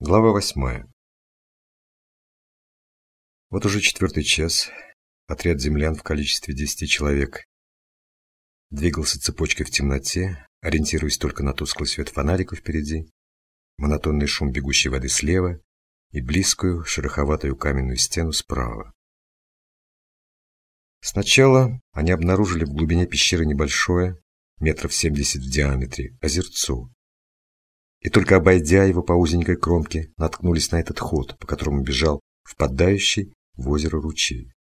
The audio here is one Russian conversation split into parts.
Глава восьмая. Вот уже четвертый час отряд землян в количестве десяти человек двигался цепочкой в темноте, ориентируясь только на тусклый свет фонариков впереди, монотонный шум бегущей воды слева и близкую шероховатую каменную стену справа. Сначала они обнаружили в глубине пещеры небольшое, метров семьдесят в диаметре, озерцо, и только обойдя его по узенькой кромке, наткнулись на этот ход, по которому бежал впадающий в озеро ручей.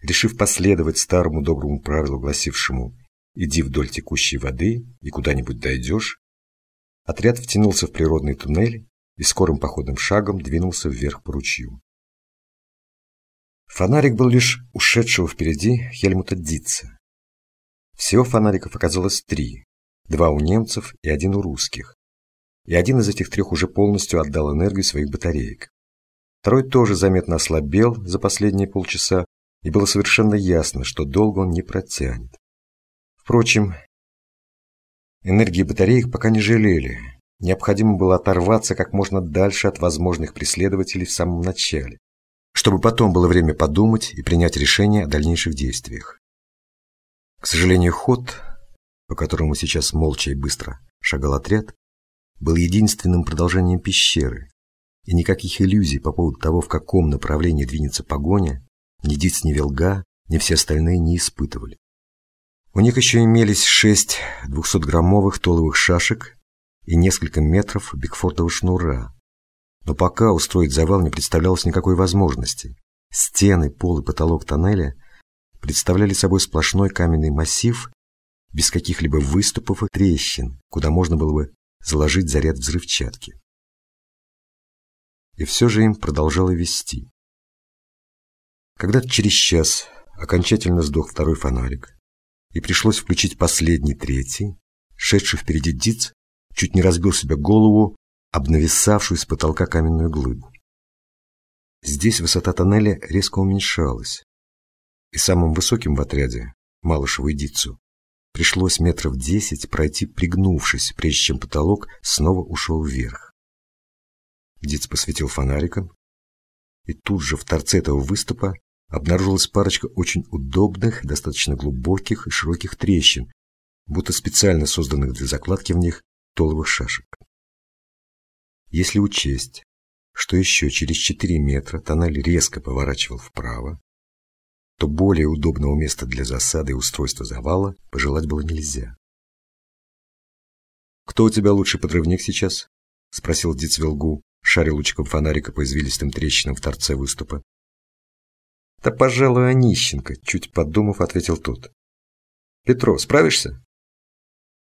Решив последовать старому доброму правилу, гласившему «иди вдоль текущей воды и куда-нибудь дойдешь», отряд втянулся в природный туннель и скорым походным шагом двинулся вверх по ручью. Фонарик был лишь ушедшего впереди Хельмута Дитца. Всего фонариков оказалось три, два у немцев и один у русских. И один из этих трех уже полностью отдал энергию своих батареек. Второй тоже заметно ослабел за последние полчаса, и было совершенно ясно, что долго он не протянет. Впрочем, энергии батареек пока не жалели. Необходимо было оторваться как можно дальше от возможных преследователей в самом начале, чтобы потом было время подумать и принять решение о дальнейших действиях. К сожалению, ход по которому сейчас молча и быстро шагал отряд, был единственным продолжением пещеры, и никаких иллюзий по поводу того, в каком направлении двинется погоня, ни Диц, ни Велга, ни все остальные не испытывали. У них еще имелись шесть двухсотграммовых толовых шашек и несколько метров бигфордового шнура. Но пока устроить завал не представлялось никакой возможности. Стены, пол и потолок тоннеля представляли собой сплошной каменный массив без каких-либо выступов и трещин, куда можно было бы заложить заряд взрывчатки. И все же им продолжало вести. Когда-то через час окончательно сдох второй фонарик, и пришлось включить последний, третий, шедший впереди Диц чуть не разбил себе голову об нависавшую с потолка каменную глыбу. Здесь высота тоннеля резко уменьшалась, и самым высоким в отряде, Малышеву и Дицу, Пришлось метров десять пройти пригнувшись, прежде чем потолок снова ушел вверх. Диц посветил фонариком, и тут же в торце этого выступа обнаружилась парочка очень удобных, достаточно глубоких и широких трещин, будто специально созданных для закладки в них толовых шашек. Если учесть, что еще через 4 метра тоннель резко поворачивал вправо, то более удобного места для засады и устройства завала пожелать было нельзя. «Кто у тебя лучший подрывник сейчас?» — спросил Дицвелгу, шаря лучиком фонарика по извилистым трещинам в торце выступа. «Да, пожалуй, Онищенко», — чуть подумав, ответил тот. «Петро, справишься?»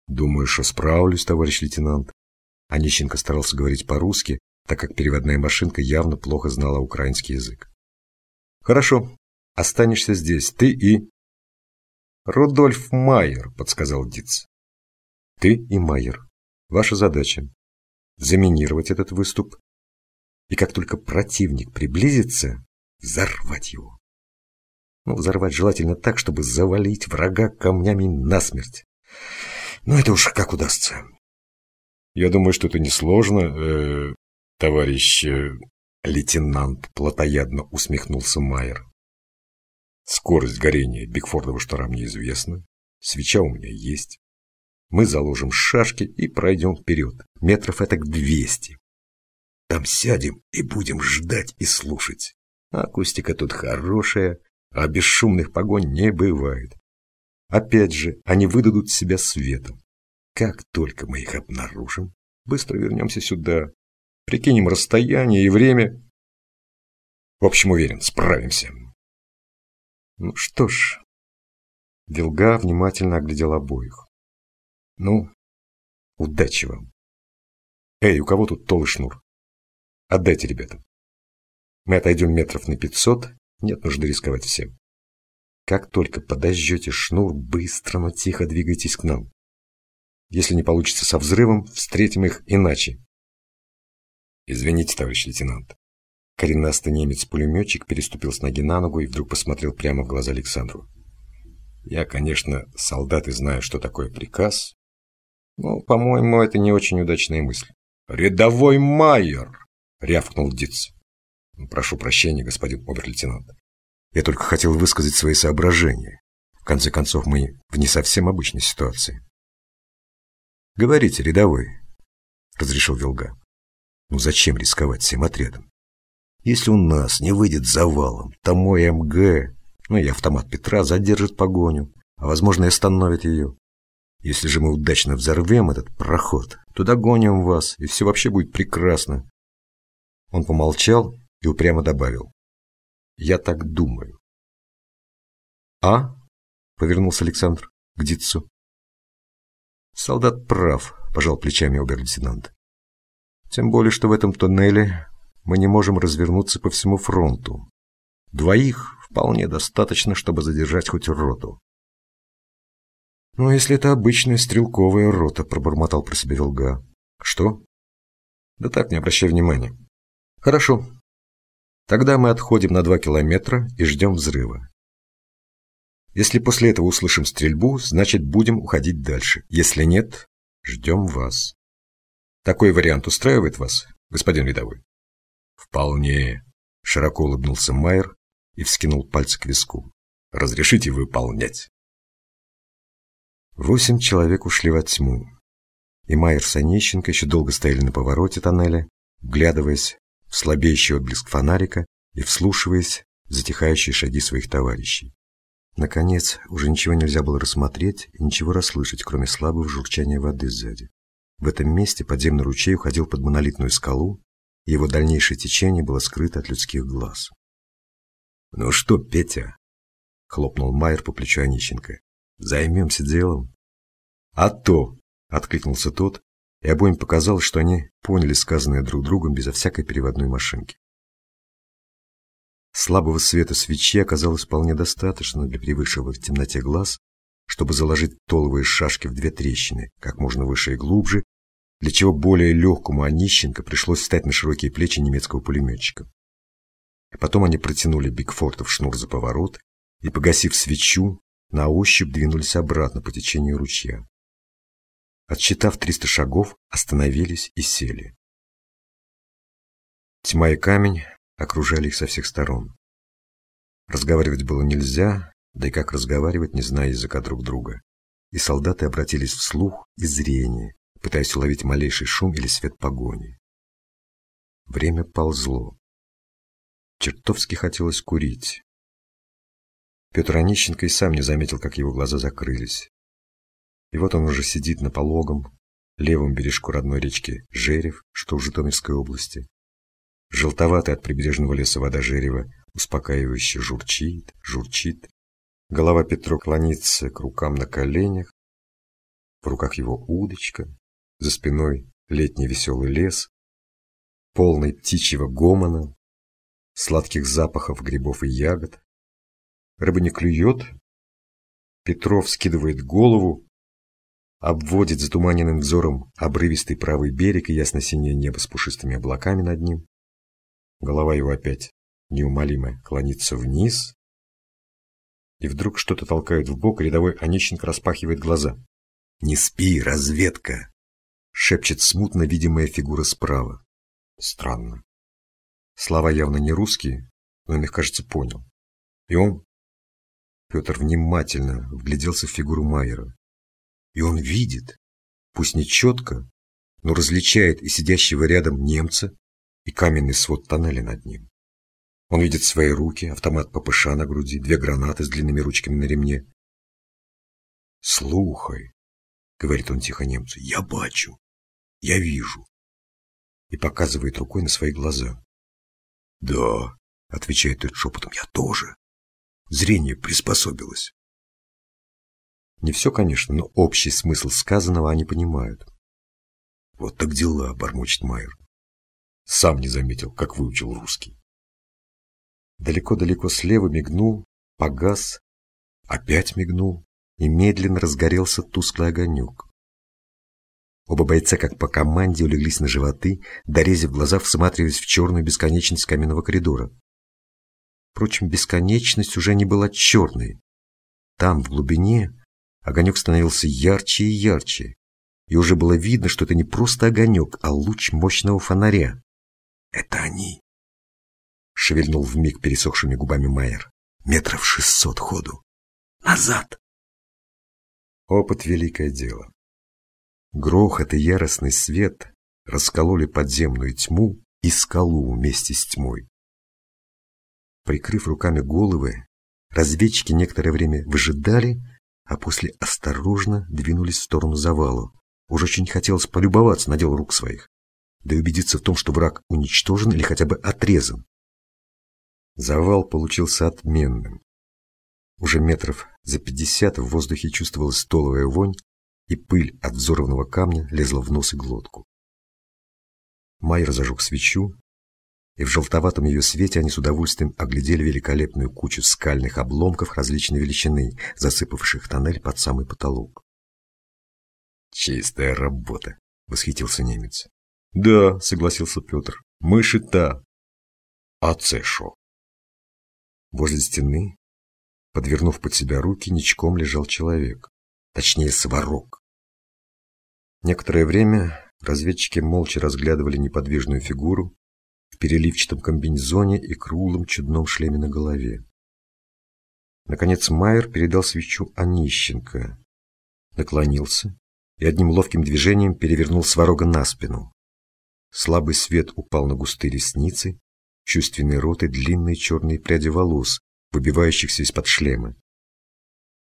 «Думаю, что справлюсь, товарищ лейтенант». Онищенко старался говорить по-русски, так как переводная машинка явно плохо знала украинский язык. «Хорошо, Останешься здесь, ты и...» «Рудольф Майер», — подсказал Диц. «Ты и Майер. Ваша задача — заминировать этот выступ, и как только противник приблизится, взорвать его. Ну, взорвать желательно так, чтобы завалить врага камнями насмерть. Но это уж как удастся. Я думаю, что это несложно, э, товарищ э, лейтенант, плотоядно усмехнулся Майер. Скорость горения Бигфордова штора мне известна. Свеча у меня есть. Мы заложим шашки и пройдем вперед. Метров это к двести. Там сядем и будем ждать и слушать. Акустика тут хорошая, а бесшумных погонь не бывает. Опять же, они выдадут себя светом. Как только мы их обнаружим, быстро вернемся сюда, прикинем расстояние и время. В общем, уверен, справимся. Ну что ж. Вилга внимательно оглядел обоих. Ну, удачи вам. Эй, у кого тут толый шнур? Отдайте ребятам. Мы отойдем метров на пятьсот, нет нужды рисковать всем. Как только подожжете шнур, быстро, но тихо двигайтесь к нам. Если не получится со взрывом, встретим их иначе. Извините, товарищ лейтенант. Коренастый немец-пулеметчик переступил с ноги на ногу и вдруг посмотрел прямо в глаза Александру. «Я, конечно, солдат и знаю, что такое приказ, но, по-моему, это не очень удачная мысль. «Рядовой Майер!» — рявкнул Диц. «Прошу прощения, господин обер-лейтенант. Я только хотел высказать свои соображения. В конце концов, мы в не совсем обычной ситуации». «Говорите, рядовой», — разрешил Вилга. «Ну зачем рисковать всем отрядом? Если у нас не выйдет завалом, то мой МГ, ну и автомат Петра задержит погоню, а возможно и остановит ее. Если же мы удачно взорвем этот проход, то догоним вас, и все вообще будет прекрасно. Он помолчал и упрямо добавил. Я так думаю. А? Повернулся Александр к Дитцу. Солдат прав, пожал плечами обер-лейтенант. Тем более, что в этом тоннеле мы не можем развернуться по всему фронту. Двоих вполне достаточно, чтобы задержать хоть роту. «Ну, если это обычная стрелковая рота», — пробормотал про себя Вилга. «Что?» «Да так, не обращай внимания». «Хорошо. Тогда мы отходим на два километра и ждем взрыва. Если после этого услышим стрельбу, значит, будем уходить дальше. Если нет, ждем вас. Такой вариант устраивает вас, господин рядовой?» «Вполне», — широко улыбнулся Майер и вскинул пальцы к виску. «Разрешите выполнять». Восемь человек ушли во тьму. И Майер с Онищенко еще долго стояли на повороте тоннеля, вглядываясь в слабеющий отблеск фонарика и вслушиваясь в затихающие шаги своих товарищей. Наконец, уже ничего нельзя было рассмотреть и ничего расслышать, кроме слабого журчания воды сзади. В этом месте подземный ручей уходил под монолитную скалу, его дальнейшее течение было скрыто от людских глаз. «Ну что, Петя?» — хлопнул Майер по плечу Онищенко. Займемся делом. А то, откликнулся тот, и обоим показалось, что они поняли сказанное друг другом безо всякой переводной машинки. Слабого света свечи оказалось вполне достаточно для привыкшего в темноте глаз, чтобы заложить толовые шашки в две трещины, как можно выше и глубже, для чего более легкому Онищенко пришлось встать на широкие плечи немецкого пулеметчика. Потом они протянули Бигфортов шнур за поворот и, погасив свечу, на ощупь двинулись обратно по течению ручья. Отсчитав триста шагов, остановились и сели. Тьма и камень окружали их со всех сторон. Разговаривать было нельзя, да и как разговаривать, не зная языка друг друга. И солдаты обратились в слух и зрение, пытаясь уловить малейший шум или свет погони. Время ползло. Чертовски хотелось курить. Петр Онищенко и сам не заметил, как его глаза закрылись. И вот он уже сидит на пологом, левом бережку родной речки Жерев, что в Житомирской области. Желтоватая от прибрежного леса вода Жерева успокаивающе журчит, журчит. Голова Петро клонится к рукам на коленях. В руках его удочка, за спиной летний веселый лес, полный птичьего гомона, сладких запахов грибов и ягод. Рыба не клюет. Петров скидывает голову, обводит затуманенным взором обрывистый правый берег и ясно-синее небо с пушистыми облаками над ним. Голова его опять неумолимо клонится вниз. И вдруг что-то толкает в бок, рядовой Онищенко распахивает глаза. «Не спи, разведка!» — шепчет смутно видимая фигура справа. Странно. Слова явно не русские, но он их, кажется, понял. И он Петр внимательно вгляделся в фигуру Майера. И он видит, пусть не четко, но различает и сидящего рядом немца, и каменный свод тоннеля над ним. Он видит свои руки, автомат ППШ на груди, две гранаты с длинными ручками на ремне. «Слухай», — говорит он тихо немцу, — «я бачу, я вижу». И показывает рукой на свои глаза. «Да», — отвечает тот шепотом, — «я тоже». Зрение приспособилось. Не все, конечно, но общий смысл сказанного они понимают. Вот так дела, бормочет Майер. Сам не заметил, как выучил русский. Далеко-далеко слева мигнул, погас, опять мигнул, и медленно разгорелся тусклый огонек. Оба бойца, как по команде, улеглись на животы, дорезив глаза, всматриваясь в черную бесконечность каменного коридора. Впрочем, бесконечность уже не была черной. Там, в глубине, огонек становился ярче и ярче. и уже было видно, что это не просто огонек, а луч мощного фонаря. «Это они!» — шевельнул вмиг пересохшими губами Майер. «Метров шестьсот ходу! Назад!» Опыт — великое дело. Грохот и яростный свет раскололи подземную тьму и скалу вместе с тьмой. Прикрыв руками головы, разведчики некоторое время выжидали, а после осторожно двинулись в сторону завала. Уже очень хотелось полюбоваться на дело рук своих, да и убедиться в том, что враг уничтожен или хотя бы отрезан. Завал получился отменным. Уже метров за пятьдесят в воздухе чувствовалась столовая вонь, и пыль от взорванного камня лезла в нос и глотку. Майер зажег свечу, и в желтоватом ее свете они с удовольствием оглядели великолепную кучу скальных обломков различной величины, засыпавших тоннель под самый потолок. «Чистая работа!» — восхитился немец. «Да», — согласился Петр, — «мыши-то». «А це шо?» Возле стены, подвернув под себя руки, ничком лежал человек. Точнее, сварог. Некоторое время разведчики молча разглядывали неподвижную фигуру в переливчатом комбинезоне и круглом чудном шлеме на голове. Наконец Майер передал свечу Онищенко, наклонился и одним ловким движением перевернул сварога на спину. Слабый свет упал на густые ресницы, чувственный рот и длинные черные пряди волос, выбивающихся из-под шлема.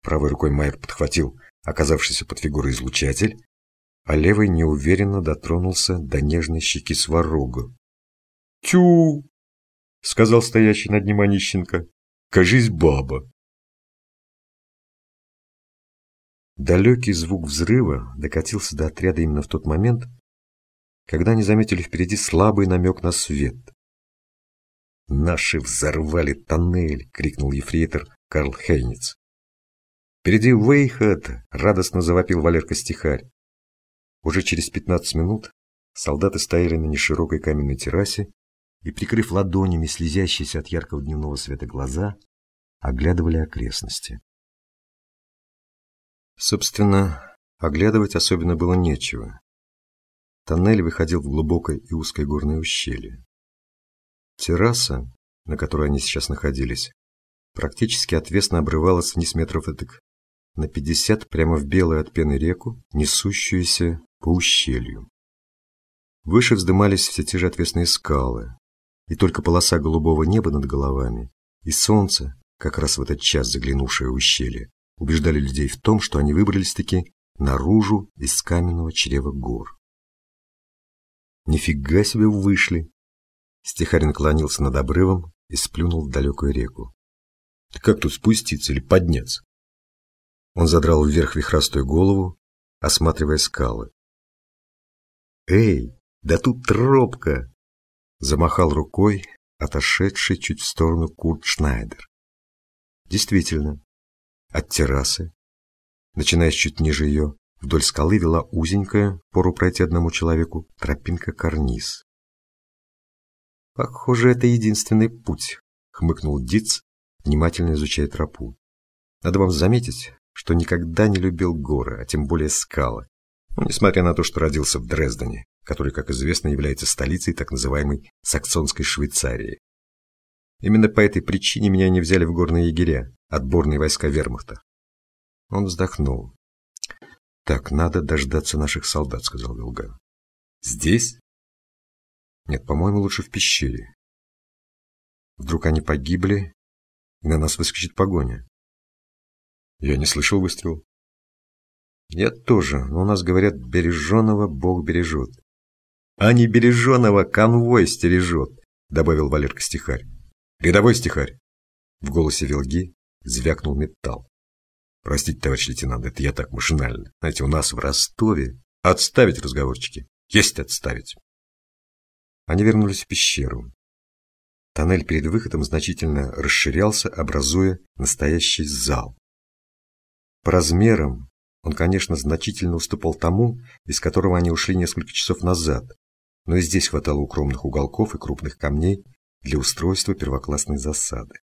Правой рукой Майер подхватил оказавшийся под фигурой излучатель, а левой неуверенно дотронулся до нежной щеки сварога. «Тю!» — сказал стоящий над ним Онищенко. «Кажись, баба!» Далекий звук взрыва докатился до отряда именно в тот момент, когда они заметили впереди слабый намек на свет. «Наши взорвали тоннель!» — крикнул ефрейтор Карл Хейниц. «Впереди выход!» — радостно завопил Валерка Стихарь. Уже через пятнадцать минут солдаты стояли на неширокой каменной террасе и, прикрыв ладонями слезящиеся от яркого дневного света глаза, оглядывали окрестности. Собственно, оглядывать особенно было нечего. Тоннель выходил в глубокое и узкое горное ущелье. Терраса, на которой они сейчас находились, практически отвесно обрывалась вниз метров этак на пятьдесят прямо в белую от пены реку, несущуюся по ущелью. Выше вздымались все те же отвесные скалы, и только полоса голубого неба над головами и солнце, как раз в этот час заглянувшее в ущелье, убеждали людей в том, что они выбрались-таки наружу из каменного чрева гор. «Нифига себе вышли!» Стихарь наклонился над обрывом и сплюнул в далекую реку. «Ты как тут спуститься или подняться?» Он задрал вверх вихрастую голову, осматривая скалы. «Эй, да тут тропка!» Замахал рукой, отошедший чуть в сторону Курт Шнайдер. Действительно, от террасы, начиная чуть ниже ее, вдоль скалы вела узенькая, пору пройти одному человеку, тропинка-карниз. «Похоже, это единственный путь», — хмыкнул Диц, внимательно изучая тропу. «Надо вам заметить, что никогда не любил горы, а тем более скалы, ну, несмотря на то, что родился в Дрездене, который, как известно, является столицей так называемой Саксонской Швейцарии. Именно по этой причине меня не взяли в горные егеря, отборные войска вермахта. Он вздохнул. «Так, надо дождаться наших солдат», — сказал Вилган. «Здесь?» «Нет, по-моему, лучше в пещере. Вдруг они погибли, и на нас выскочит погоня». «Я не слышал выстрел». «Я тоже, но у нас говорят, береженого Бог бережет». «А не береженого конвой стережет», — добавил Валерка Стихарь. «Рядовой стихарь!» В голосе Вилги звякнул металл. «Простите, товарищ лейтенант, это я так машинально. Знаете, у нас в Ростове... Отставить разговорчики! Есть отставить!» Они вернулись в пещеру. Тоннель перед выходом значительно расширялся, образуя настоящий зал. По размерам он, конечно, значительно уступал тому, из которого они ушли несколько часов назад, но и здесь хватало укромных уголков и крупных камней, для устройства первоклассной засады.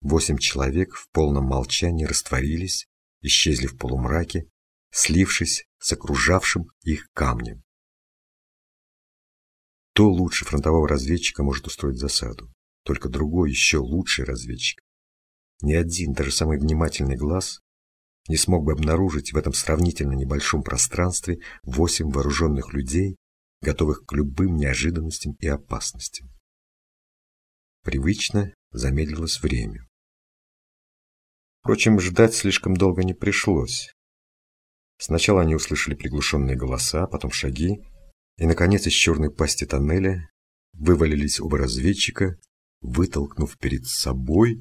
Восемь человек в полном молчании растворились, исчезли в полумраке, слившись с окружавшим их камнем. Кто лучше фронтового разведчика может устроить засаду? Только другой, еще лучший разведчик. Ни один, даже самый внимательный глаз не смог бы обнаружить в этом сравнительно небольшом пространстве восемь вооруженных людей, готовых к любым неожиданностям и опасностям. Привычно замедлилось время. Впрочем, ждать слишком долго не пришлось. Сначала они услышали приглушенные голоса, потом шаги, и, наконец, из черной пасти тоннеля вывалились оба разведчика, вытолкнув перед собой...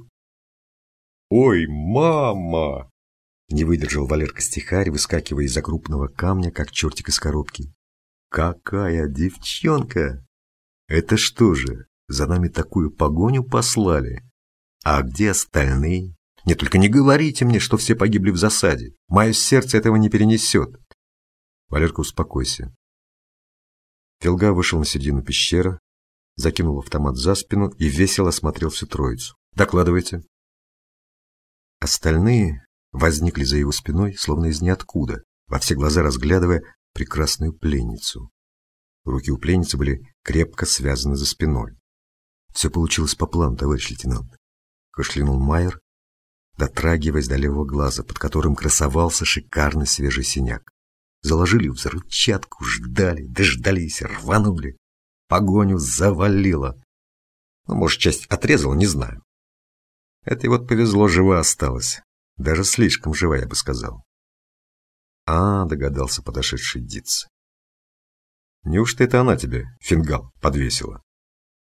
«Ой, мама!» Не выдержал Валерка стихарь, выскакивая из-за крупного камня, как чертик из коробки. «Какая девчонка! Это что же, за нами такую погоню послали? А где остальные? Не только не говорите мне, что все погибли в засаде. Мое сердце этого не перенесет. Валерка, успокойся. Филга вышел на середину пещеры, закинул автомат за спину и весело осмотрел всю троицу. Докладывайте. Остальные возникли за его спиной, словно из ниоткуда, во все глаза разглядывая прекрасную пленницу. Руки у пленницы были крепко связаны за спиной. Все получилось по плану, товарищ лейтенант. Кашлянул Майер, дотрагиваясь до левого глаза, под которым красовался шикарный свежий синяк. Заложили взрывчатку, ждали, дождались, рванули. Погоню завалило. Ну, может, часть отрезала, не знаю. Это вот повезло, жива осталась. Даже слишком жива, я бы сказал. А, догадался подошедший Диц. Неужто это она тебе, фингал, подвесила?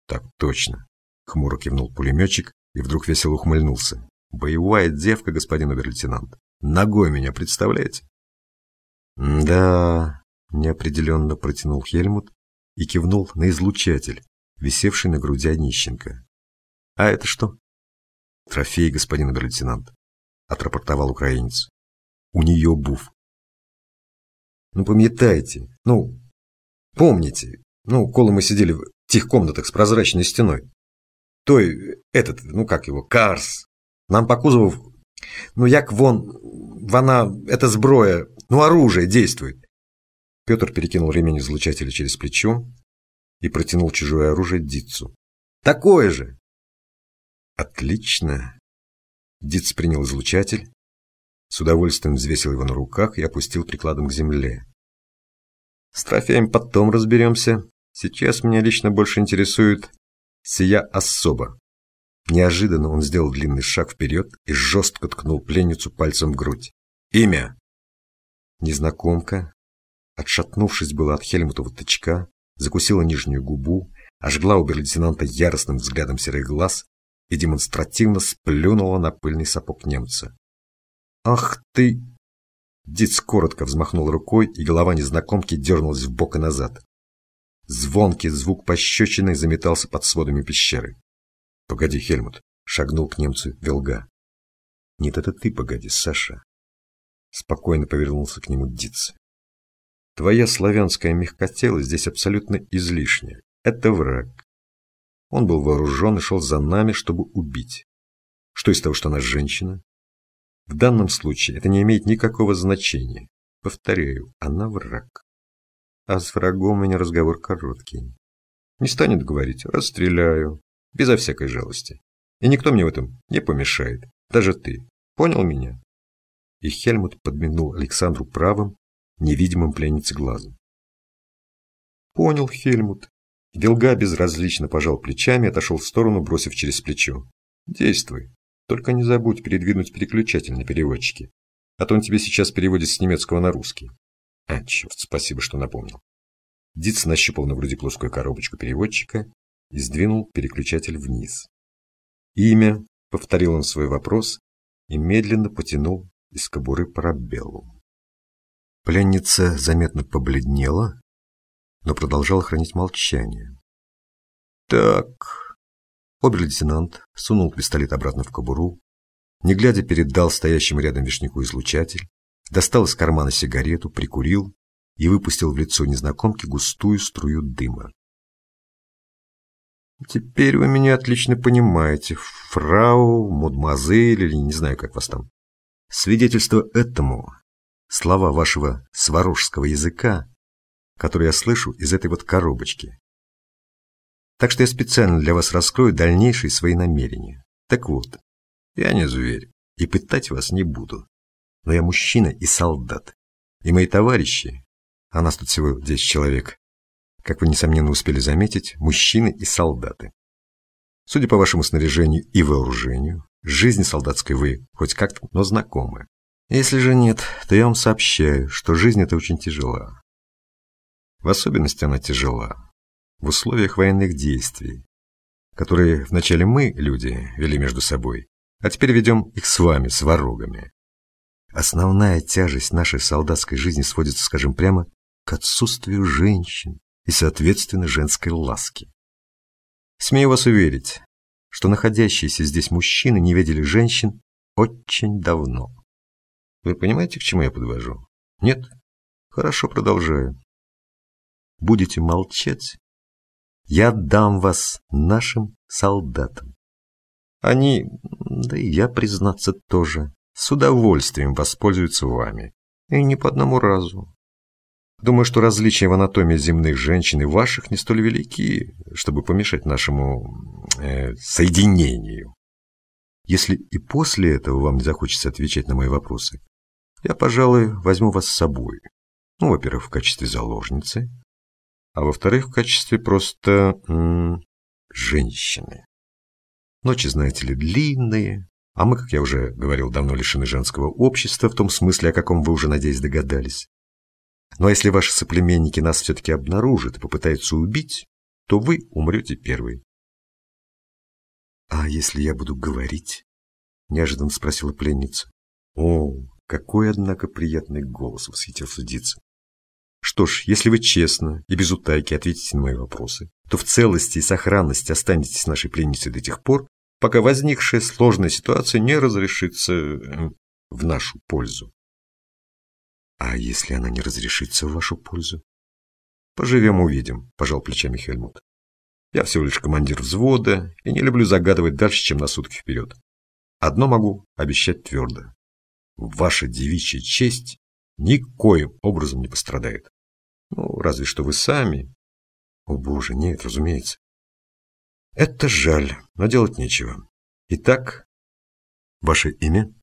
Так точно. Хмуро кивнул пулеметчик и вдруг весело ухмыльнулся. Боевая девка, господин обер-лейтенант. Ногой меня представляете? Да, неопределенно протянул Хельмут и кивнул на излучатель, висевший на груди Онищенко. А это что? Трофей, господин обер-лейтенант, отрапортовал украинец. У нее буф. Ну, памятайте, ну, помните, ну, коли мы сидели в тех комнатах с прозрачной стеной. Той, этот, ну как его, Карс, нам по кузову, ну як вон, вона, это зброя, ну оружие действует. Петр перекинул ремень излучателя через плечо и протянул чужое оружие Дитцу. Такое же! Отлично. Дитц принял излучатель, с удовольствием взвесил его на руках и опустил прикладом к земле. С трофеем потом разберемся. Сейчас меня лично больше интересует сия особа. Неожиданно он сделал длинный шаг вперед и жестко ткнул пленницу пальцем в грудь. «Имя!» Незнакомка, отшатнувшись было от Хельмутова тычка, закусила нижнюю губу, ожгла обер-лейтенанта яростным взглядом серых глаз и демонстративно сплюнула на пыльный сапог немца. «Ах ты!» Диц коротко взмахнул рукой, и голова незнакомки дернулась в бок и назад. Звонкий звук пощечины заметался под сводами пещеры. «Погоди, Хельмут!» — шагнул к немцу Велга. «Нет, это ты погоди, Саша!» Спокойно повернулся к нему Диц. «Твоя славянская мягкотелость здесь абсолютно излишняя. Это враг. Он был вооружен и шел за нами, чтобы убить. Что из того, что она женщина? В данном случае это не имеет никакого значения. Повторяю, она враг. А с врагом у меня разговор короткий. Не станет говорить «расстреляю», безо всякой жалости. И никто мне в этом не помешает, даже ты. Понял меня?» И Хельмут подмигнул Александру правым, невидимым пленнице глазом. «Понял, Хельмут». Делга безразлично пожал плечами и отошел в сторону, бросив через плечо. «Действуй. Только не забудь передвинуть переключатель на переводчике, а то он тебе сейчас переводит с немецкого на русский. А, черт, спасибо, что напомнил. Диц нащупал на груди плоскую коробочку переводчика и сдвинул переключатель вниз. «Имя», — повторил он свой вопрос и медленно потянул из кобуры парабеллум. Пленница заметно побледнела, но продолжала хранить молчание. «Так...» Обер-лейтенант сунул пистолет обратно в кобуру, не глядя передал стоящему рядом вишняку излучатель, достал из кармана сигарету, прикурил и выпустил в лицо незнакомки густую струю дыма. Теперь вы меня отлично понимаете, фрау, мадемуазель или не знаю, как вас там. Свидетельство этому слова вашего сварожского языка, которые я слышу из этой вот коробочки. Так что я специально для вас раскрою дальнейшие свои намерения. Так вот, я не зверь и пытать вас не буду. Но я мужчина и солдат. И мои товарищи, а нас тут всего 10 человек, как вы, несомненно, успели заметить, мужчины и солдаты. Судя по вашему снаряжению и вооружению, жизни солдатской вы хоть как-то, но знакомы. Если же нет, то я вам сообщаю, что жизнь эта очень тяжела. В особенности она тяжела в условиях военных действий, которые вначале мы, люди, вели между собой, а теперь ведем их с вами, с ворогами. Основная тяжесть нашей солдатской жизни сводится, скажем прямо, к отсутствию женщин и, соответственно, женской ласки. Смею вас уверить, что находящиеся здесь мужчины не видели женщин очень давно. Вы понимаете, к чему я подвожу? Нет? Хорошо, продолжаю. Будете молчать, я отдам вас нашим солдатам. Они, да и я, признаться, тоже, с удовольствием воспользуются вами. И не по одному разу. Думаю, что различия в анатомии земных женщин и ваших не столь велики, чтобы помешать нашему э, соединению. Если и после этого вам не захочется отвечать на мои вопросы, я, пожалуй, возьму вас с собой. Ну, во-первых, в качестве заложницы, а во-вторых, в качестве просто м -м, женщины. Ночи, знаете ли, длинные, а мы, как я уже говорил, давно лишены женского общества, в том смысле, о каком вы уже, надеюсь, догадались. Ну а если ваши соплеменники нас все-таки обнаружат и попытаются убить, то вы умрете первый. «А если я буду говорить?» – неожиданно спросила пленница. «О, какой, однако, приятный голос!» – восхитился Дица. «Что ж, если вы честно и без утайки ответите на мои вопросы, то в целости и сохранности останетесь нашей пленницей до тех пор, пока возникшая сложная ситуация не разрешится э, в нашу пользу. А если она не разрешится в вашу пользу? Поживем, увидим, пожал плечами Хельмут. Я всего лишь командир взвода и не люблю загадывать дальше, чем на сутки вперед. Одно могу обещать твердо. Ваша девичья честь никоим образом не пострадает. Ну, разве что вы сами. О, боже, нет, разумеется. Это жаль, но делать нечего. Итак, ваше имя?